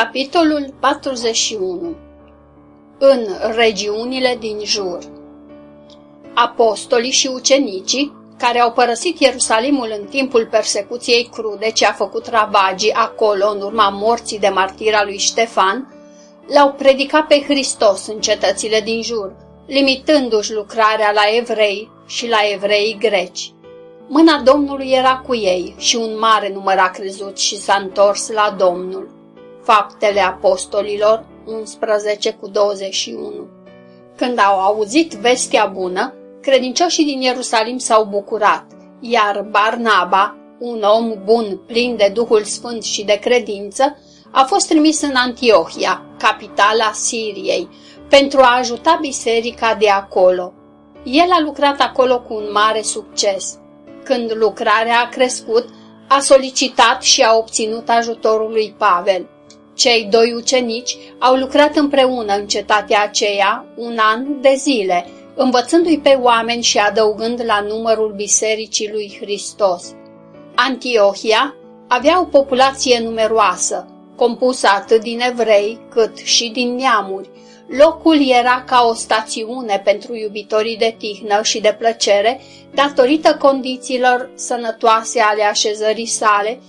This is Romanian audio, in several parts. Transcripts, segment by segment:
Capitolul 41 În regiunile din jur Apostolii și ucenicii, care au părăsit Ierusalimul în timpul persecuției crude ce a făcut ravagii acolo în urma morții de martira lui Ștefan, l-au predicat pe Hristos în cetățile din jur, limitându-și lucrarea la evrei și la evrei greci. Mâna Domnului era cu ei și un mare număr a crezut și s-a întors la Domnul. Faptele Apostolilor 11 cu 21 Când au auzit vestea bună, credincioșii din Ierusalim s-au bucurat, iar Barnaba, un om bun, plin de Duhul Sfânt și de credință, a fost trimis în Antiohia, capitala Siriei, pentru a ajuta biserica de acolo. El a lucrat acolo cu un mare succes. Când lucrarea a crescut, a solicitat și a obținut ajutorul lui Pavel. Cei doi ucenici au lucrat împreună în cetatea aceea un an de zile, învățându-i pe oameni și adăugând la numărul bisericii lui Hristos. Antiohia avea o populație numeroasă, compusă atât din evrei cât și din neamuri. Locul era ca o stațiune pentru iubitorii de tihnă și de plăcere, datorită condițiilor sănătoase ale așezării sale,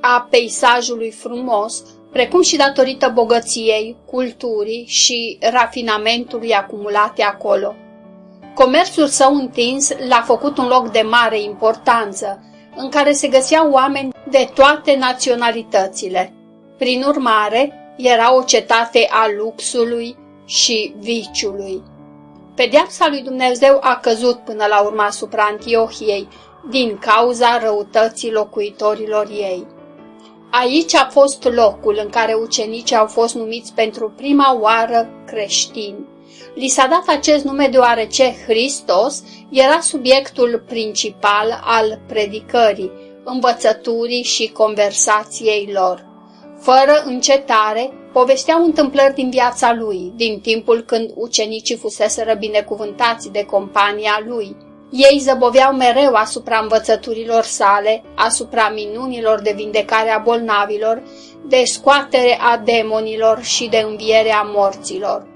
a peisajului frumos, precum și datorită bogăției, culturii și rafinamentului acumulate acolo. Comerțul său întins l-a făcut un loc de mare importanță, în care se găseau oameni de toate naționalitățile. Prin urmare, era o cetate a luxului și viciului. Pedeapsa lui Dumnezeu a căzut până la urma asupra Antiohiei, din cauza răutății locuitorilor ei. Aici a fost locul în care ucenicii au fost numiți pentru prima oară creștini. Li s-a dat acest nume deoarece Hristos era subiectul principal al predicării, învățăturii și conversației lor. Fără încetare, povesteau întâmplări din viața lui, din timpul când ucenicii fuseseră binecuvântați de compania lui – ei zăboveau mereu asupra învățăturilor sale, asupra minunilor de vindecare a bolnavilor, de scoatere a demonilor și de înviere a morților.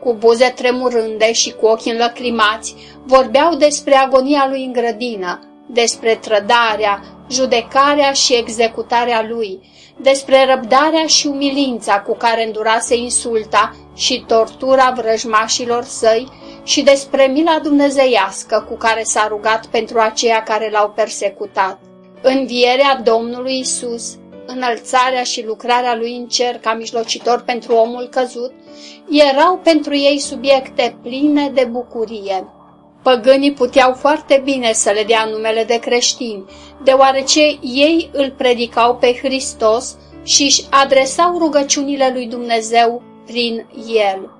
Cu buze tremurânde și cu ochii înlăcrimați, vorbeau despre agonia lui în grădină, despre trădarea, judecarea și executarea lui, despre răbdarea și umilința cu care îndurase insulta și tortura vrăjmașilor săi și despre mila dumnezeiască cu care s-a rugat pentru aceia care l-au persecutat. Învierea Domnului Isus, înălțarea și lucrarea lui în cer ca mijlocitor pentru omul căzut, erau pentru ei subiecte pline de bucurie. Păgânii puteau foarte bine să le dea numele de creștini, deoarece ei îl predicau pe Hristos și își adresau rugăciunile lui Dumnezeu prin el.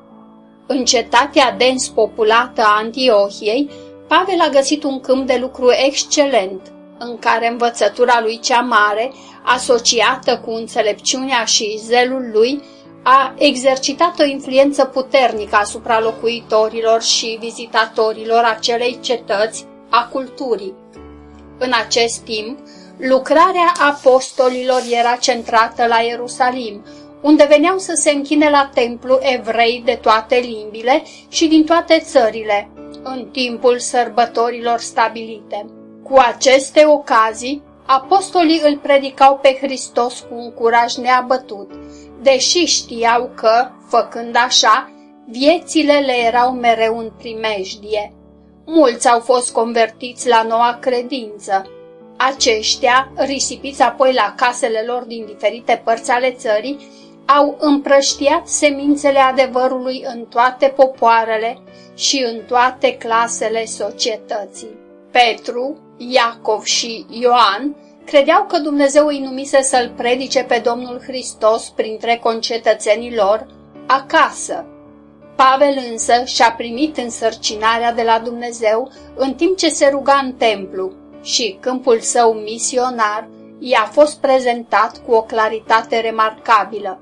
În cetatea dens populată a Antiohiei, Pavel a găsit un câmp de lucru excelent, în care învățătura lui cea mare, asociată cu înțelepciunea și zelul lui, a exercitat o influență puternică asupra locuitorilor și vizitatorilor acelei cetăți a culturii. În acest timp, lucrarea apostolilor era centrată la Ierusalim, unde veneau să se închine la templu evrei de toate limbile și din toate țările, în timpul sărbătorilor stabilite. Cu aceste ocazii, apostolii îl predicau pe Hristos cu un curaj neabătut, deși știau că, făcând așa, viețile le erau mereu în primejdie. Mulți au fost convertiți la noua credință. Aceștia, risipiți apoi la casele lor din diferite părți ale țării, au împrăștiat semințele adevărului în toate popoarele și în toate clasele societății. Petru, Iacov și Ioan credeau că Dumnezeu îi numise să-L predice pe Domnul Hristos printre concetățenii lor acasă. Pavel însă și-a primit însărcinarea de la Dumnezeu în timp ce se ruga în templu și câmpul său misionar i-a fost prezentat cu o claritate remarcabilă.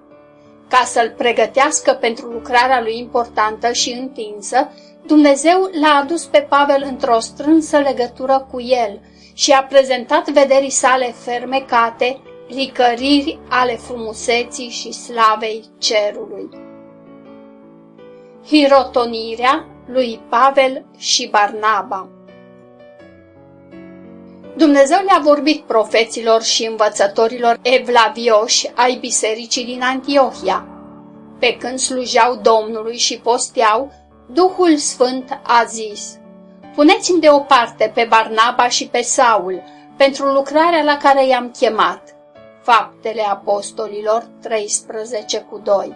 Ca să-l pregătească pentru lucrarea lui importantă și întinsă, Dumnezeu l-a adus pe Pavel într-o strânsă legătură cu el și a prezentat vederii sale fermecate, licăriri ale frumuseții și slavei cerului. Hirotonirea lui Pavel și Barnaba Dumnezeu le-a vorbit profeților și învățătorilor evlavioși ai bisericii din Antiohia. Pe când slujeau Domnului și posteau, Duhul Sfânt a zis, Puneți-mi deoparte pe Barnaba și pe Saul pentru lucrarea la care i-am chemat. Faptele Apostolilor 13 cu 2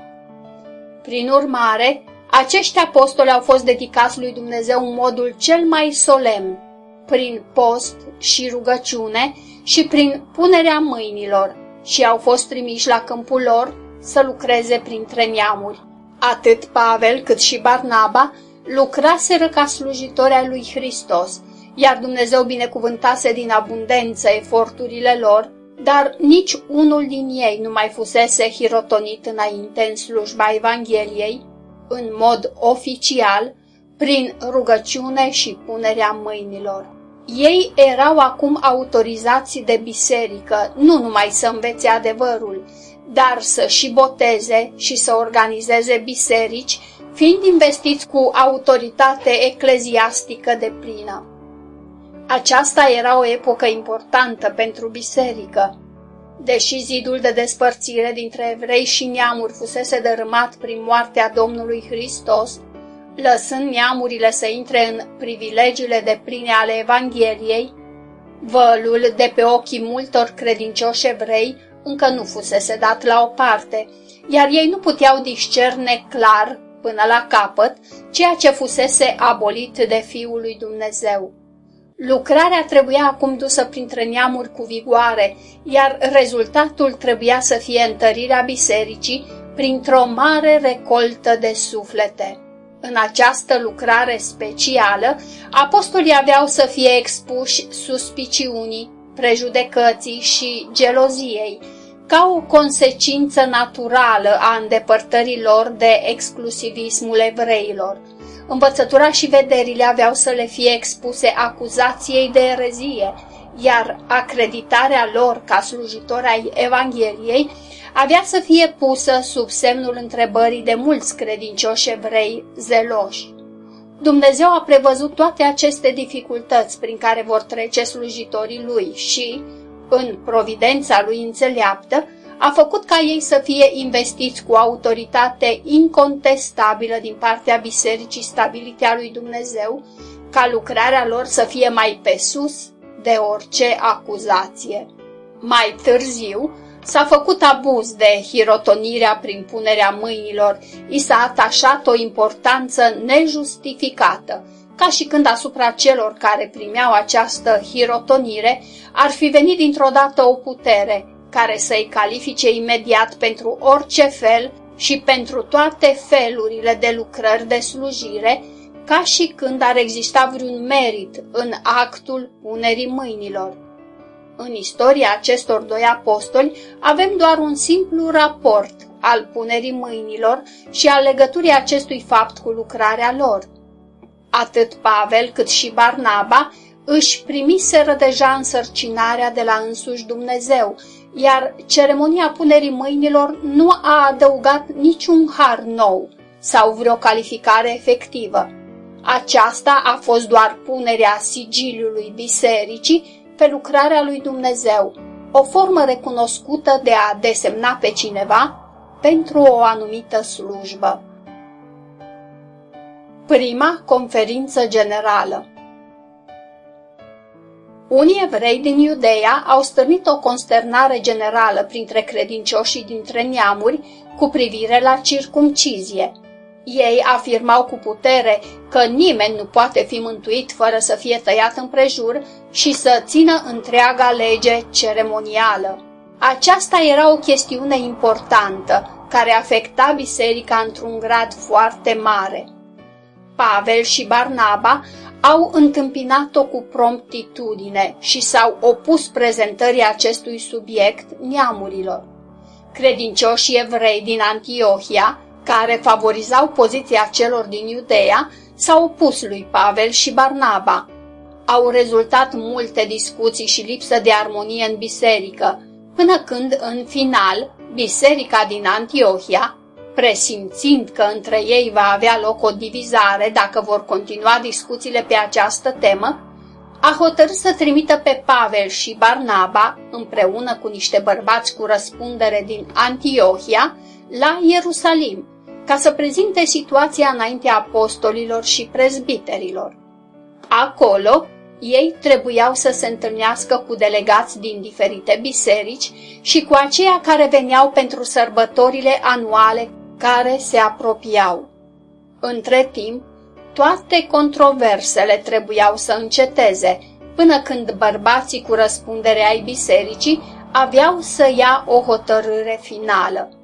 Prin urmare, acești apostoli au fost dedicați lui Dumnezeu în modul cel mai solemn, prin post și rugăciune și prin punerea mâinilor și au fost trimiși la câmpul lor să lucreze printre neamuri. Atât Pavel cât și Barnaba lucraseră ca slujitori ai lui Hristos, iar Dumnezeu binecuvântase din abundență eforturile lor, dar nici unul din ei nu mai fusese hirotonit înainte în slujba Evangheliei, în mod oficial, prin rugăciune și punerea mâinilor. Ei erau acum autorizați de biserică, nu numai să învețe adevărul, dar să și boteze și să organizeze biserici, fiind investiți cu autoritate ecleziastică de plină. Aceasta era o epocă importantă pentru biserică. Deși zidul de despărțire dintre evrei și neamuri fusese dărâmat prin moartea Domnului Hristos, lăsând neamurile să intre în privilegiile de pline ale Evangheliei, vălul de pe ochii multor credincioși evrei încă nu fusese dat la o parte, iar ei nu puteau discerne clar, până la capăt, ceea ce fusese abolit de Fiul lui Dumnezeu. Lucrarea trebuia acum dusă printre neamuri cu vigoare, iar rezultatul trebuia să fie întărirea bisericii printr-o mare recoltă de suflete. În această lucrare specială, apostolii aveau să fie expuși suspiciunii, prejudecății și geloziei, ca o consecință naturală a îndepărtării lor de exclusivismul evreilor. Învățătura și vederile aveau să le fie expuse acuzației de erezie, iar acreditarea lor ca slujitori ai Evangheliei avea să fie pusă sub semnul întrebării de mulți credincioși evrei zeloși. Dumnezeu a prevăzut toate aceste dificultăți prin care vor trece slujitorii lui și, în providența lui înțeleaptă, a făcut ca ei să fie investiți cu autoritate incontestabilă din partea bisericii stabilite a lui Dumnezeu, ca lucrarea lor să fie mai pe sus de orice acuzație. Mai târziu, S-a făcut abuz de hirotonirea prin punerea mâinilor, i s-a atașat o importanță nejustificată, ca și când asupra celor care primeau această hirotonire ar fi venit dintr-o dată o putere care să-i califice imediat pentru orice fel și pentru toate felurile de lucrări de slujire, ca și când ar exista vreun merit în actul punerii mâinilor. În istoria acestor doi apostoli avem doar un simplu raport al punerii mâinilor și al legăturii acestui fapt cu lucrarea lor. Atât Pavel cât și Barnaba își primiseră deja însărcinarea de la însuși Dumnezeu, iar ceremonia punerii mâinilor nu a adăugat niciun har nou sau vreo calificare efectivă. Aceasta a fost doar punerea sigiliului bisericii pe lucrarea lui Dumnezeu, o formă recunoscută de a desemna pe cineva pentru o anumită slujbă. Prima conferință generală Unii evrei din Iudeea au stârnit o consternare generală printre credincioșii dintre neamuri cu privire la circumcizie – ei afirmau cu putere că nimeni nu poate fi mântuit fără să fie tăiat împrejur și să țină întreaga lege ceremonială. Aceasta era o chestiune importantă, care afecta biserica într-un grad foarte mare. Pavel și Barnaba au întâmpinat-o cu promptitudine și s-au opus prezentării acestui subiect neamurilor. Credincioșii evrei din Antiohia care favorizau poziția celor din Iudeea, s-au opus lui Pavel și Barnaba. Au rezultat multe discuții și lipsă de armonie în biserică, până când, în final, biserica din Antiohia, presimțind că între ei va avea loc o divizare dacă vor continua discuțiile pe această temă, a hotărât să trimită pe Pavel și Barnaba, împreună cu niște bărbați cu răspundere din Antiohia, la Ierusalim, ca să prezinte situația înaintea apostolilor și prezbiterilor. Acolo, ei trebuiau să se întâlnească cu delegați din diferite biserici și cu aceia care veneau pentru sărbătorile anuale care se apropiau. Între timp, toate controversele trebuiau să înceteze, până când bărbații cu răspundere ai bisericii aveau să ia o hotărâre finală.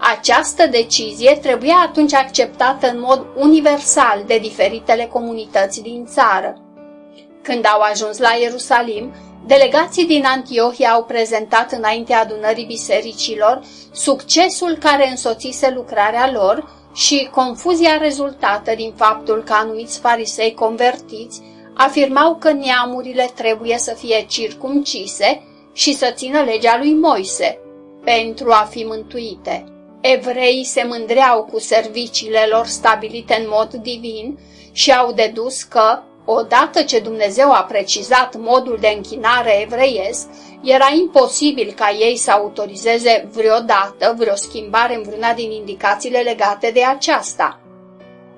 Această decizie trebuia atunci acceptată în mod universal de diferitele comunități din țară. Când au ajuns la Ierusalim, delegații din Antiohia au prezentat înaintea adunării bisericilor succesul care însoțise lucrarea lor și confuzia rezultată din faptul că anumiți farisei convertiți afirmau că neamurile trebuie să fie circumcise și să țină legea lui Moise pentru a fi mântuite. Evreii se mândreau cu serviciile lor stabilite în mod divin și au dedus că, odată ce Dumnezeu a precizat modul de închinare evreiesc, era imposibil ca ei să autorizeze vreodată vreo schimbare în vreuna din indicațiile legate de aceasta.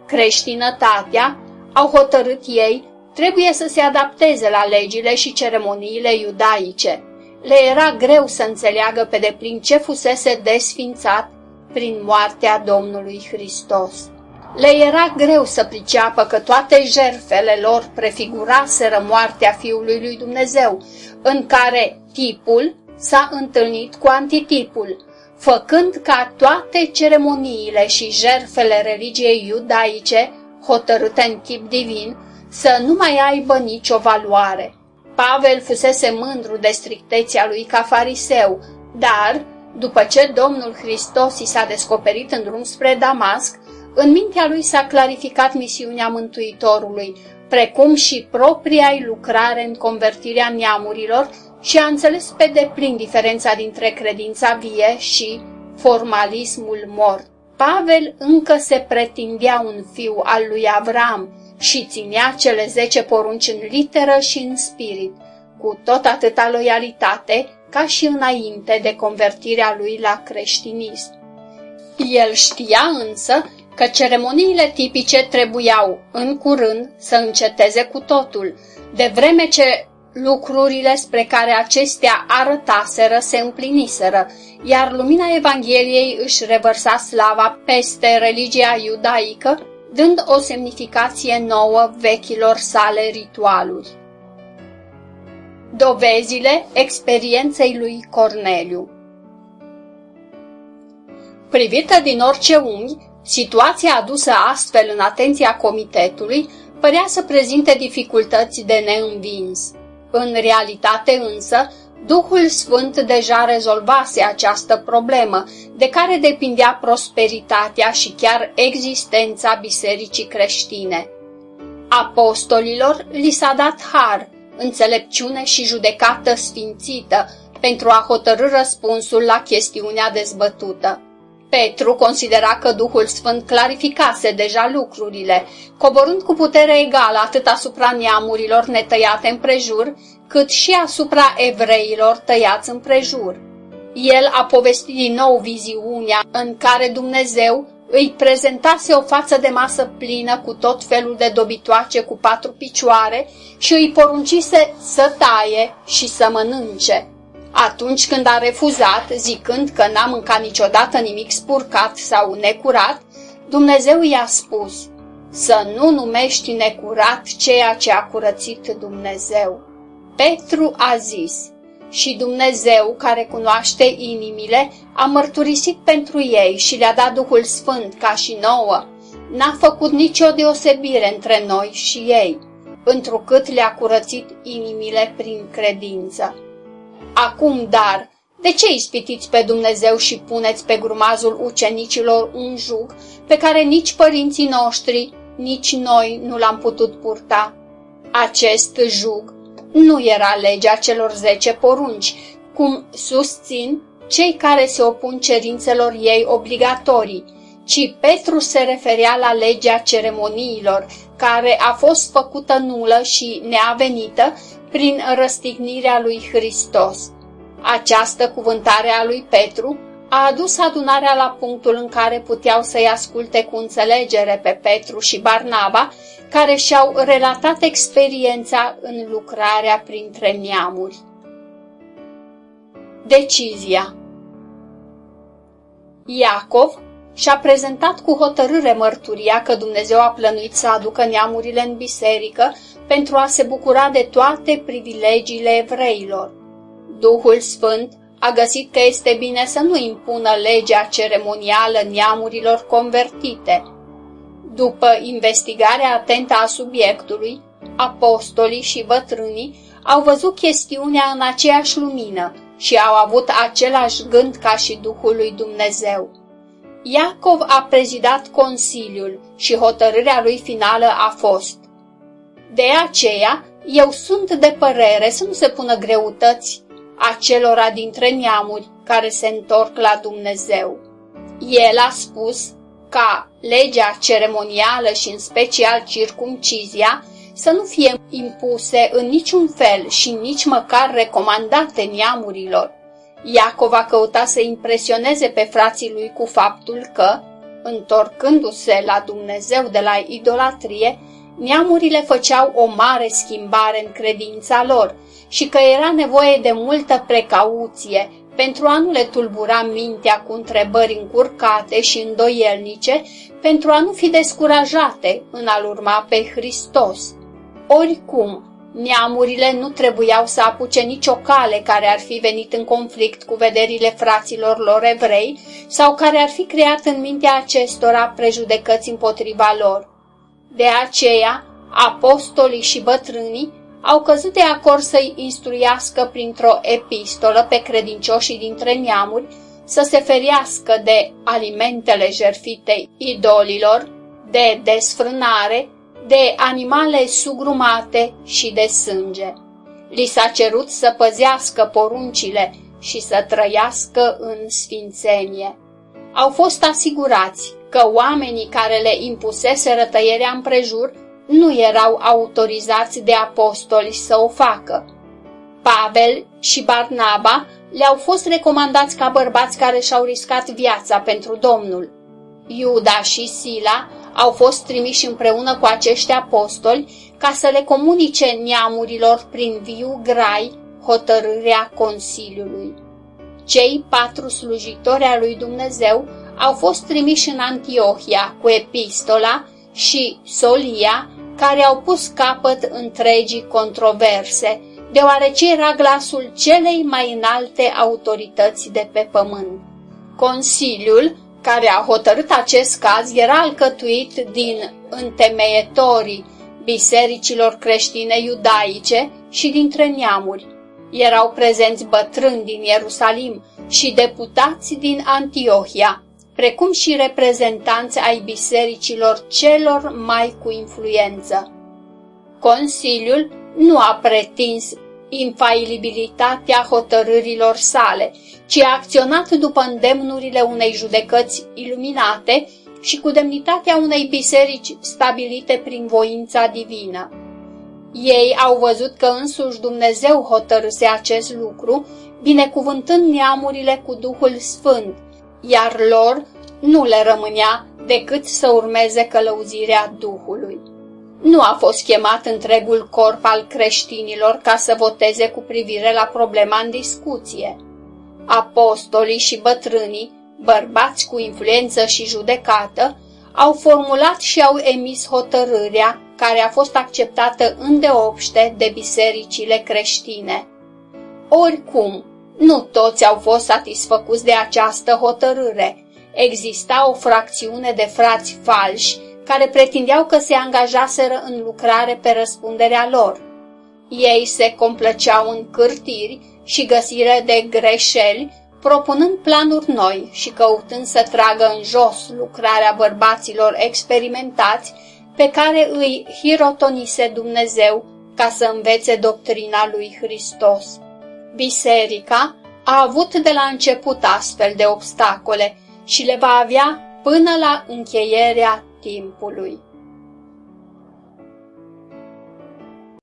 Creștinătatea, au hotărât ei, trebuie să se adapteze la legile și ceremoniile iudaice. Le era greu să înțeleagă pe deplin ce fusese desfințat prin moartea Domnului Hristos. Le era greu să priceapă că toate jerfele lor prefiguraseră moartea Fiului lui Dumnezeu, în care tipul s-a întâlnit cu antitipul, făcând ca toate ceremoniile și jerfele religiei iudaice, hotărâte în chip divin, să nu mai aibă nicio valoare. Pavel fusese mândru de strictețea lui ca fariseu, dar, după ce Domnul Hristos i s-a descoperit în drum spre Damasc, în mintea lui s-a clarificat misiunea Mântuitorului, precum și propria lucrare în convertirea neamurilor și a înțeles pe deplin diferența dintre credința vie și formalismul mort. Pavel încă se pretindea un fiu al lui Avram și ținea cele zece porunci în literă și în spirit, cu tot atâta loialitate ca și înainte de convertirea lui la creștinism. El știa însă că ceremoniile tipice trebuiau, în curând, să înceteze cu totul, de vreme ce lucrurile spre care acestea arătaseră se împliniseră, iar lumina Evangheliei își revărsa slava peste religia iudaică, dând o semnificație nouă vechilor sale ritualuri. Dovezile experienței lui Corneliu Privită din orice unghi, Situația adusă astfel în atenția comitetului părea să prezinte dificultăți de neînvins. În realitate însă, Duhul Sfânt deja rezolvase această problemă, de care depindea prosperitatea și chiar existența bisericii creștine. Apostolilor li s-a dat har, înțelepciune și judecată sfințită pentru a hotărâ răspunsul la chestiunea dezbătută. Petru considera că Duhul Sfânt clarificase deja lucrurile, coborând cu putere egală atât asupra neamurilor netăiate împrejur, cât și asupra evreilor tăiați împrejur. El a povestit din nou viziunea în care Dumnezeu îi prezentase o față de masă plină cu tot felul de dobitoace cu patru picioare și îi poruncise să taie și să mănânce. Atunci când a refuzat, zicând că n-a mâncat niciodată nimic spurcat sau necurat, Dumnezeu i-a spus să nu numești necurat ceea ce a curățit Dumnezeu. Petru a zis, și Dumnezeu, care cunoaște inimile, a mărturisit pentru ei și le-a dat Duhul Sfânt ca și nouă. N-a făcut nicio deosebire între noi și ei, întrucât le-a curățit inimile prin credință. Acum, dar, de ce ispitiți pe Dumnezeu și puneți pe grumazul ucenicilor un jug pe care nici părinții noștri, nici noi nu l-am putut purta? Acest jug nu era legea celor zece porunci, cum susțin cei care se opun cerințelor ei obligatorii, ci Petru se referea la legea ceremoniilor, care a fost făcută nulă și neavenită prin răstignirea lui Hristos. Această cuvântare a lui Petru a adus adunarea la punctul în care puteau să-i asculte cu înțelegere pe Petru și Barnaba, care și-au relatat experiența în lucrarea printre neamuri. Decizia Iacov și-a prezentat cu hotărâre mărturia că Dumnezeu a plănuit să aducă neamurile în biserică pentru a se bucura de toate privilegiile evreilor. Duhul Sfânt a găsit că este bine să nu impună legea ceremonială neamurilor convertite. După investigarea atentă a subiectului, apostolii și bătrânii au văzut chestiunea în aceeași lumină și au avut același gând ca și Duhul lui Dumnezeu. Iacov a prezidat Consiliul și hotărârea lui finală a fost De aceea, eu sunt de părere să nu se pună greutăți acelora dintre neamuri care se întorc la Dumnezeu. El a spus ca legea ceremonială și în special circumcizia să nu fie impuse în niciun fel și nici măcar recomandate neamurilor. Iacov a căutat să impresioneze pe frații lui cu faptul că, întorcându-se la Dumnezeu de la idolatrie, neamurile făceau o mare schimbare în credința lor și că era nevoie de multă precauție pentru a nu le tulbura mintea cu întrebări încurcate și îndoielnice, pentru a nu fi descurajate în a-L urma pe Hristos. Oricum, neamurile nu trebuiau să apuce nicio cale care ar fi venit în conflict cu vederile fraților lor evrei sau care ar fi creat în mintea acestora prejudecăți împotriva lor. De aceea, apostolii și bătrânii au căzut de acord să-i instruiască printr-o epistolă pe credincioșii dintre neamuri să se feriască de alimentele jerfite idolilor, de desfrânare, de animale sugrumate și de sânge. Li s-a cerut să păzească poruncile și să trăiască în sfințenie. Au fost asigurați că oamenii care le impuseseră tăierea împrejur nu erau autorizați de apostoli să o facă. Pavel și Barnaba le-au fost recomandați ca bărbați care și-au riscat viața pentru Domnul. Iuda și Sila au fost trimiși împreună cu acești apostoli ca să le comunice neamurilor prin viu grai hotărârea Consiliului. Cei patru slujitori al lui Dumnezeu au fost trimiși în Antiohia cu epistola și solia care au pus capăt întregii controverse, deoarece era glasul celei mai înalte autorități de pe pământ. Consiliul, care a hotărât acest caz, era alcătuit din întemeietorii bisericilor creștine iudaice și dintre neamuri. Erau prezenți bătrâni din Ierusalim și deputați din Antiohia, precum și reprezentanți ai bisericilor celor mai cu influență. Consiliul nu a pretins infailibilitatea hotărârilor sale, ci a acționat după îndemnurile unei judecăți iluminate și cu demnitatea unei biserici stabilite prin voința divină. Ei au văzut că însuși Dumnezeu hotărâse acest lucru, binecuvântând neamurile cu Duhul Sfânt, iar lor nu le rămânea decât să urmeze călăuzirea Duhului. Nu a fost chemat întregul corp al creștinilor ca să voteze cu privire la problema în discuție. Apostolii și bătrânii, bărbați cu influență și judecată, au formulat și au emis hotărârea care a fost acceptată îndeopște de bisericile creștine. Oricum, nu toți au fost satisfăcuți de această hotărâre. Exista o fracțiune de frați falși care pretindeau că se angajaseră în lucrare pe răspunderea lor. Ei se complăceau în cârtiri și găsire de greșeli, propunând planuri noi și căutând să tragă în jos lucrarea bărbaților experimentați pe care îi hirotonise Dumnezeu ca să învețe doctrina lui Hristos. Biserica A avut de la început astfel de obstacole și le va avea până la încheierea timpului.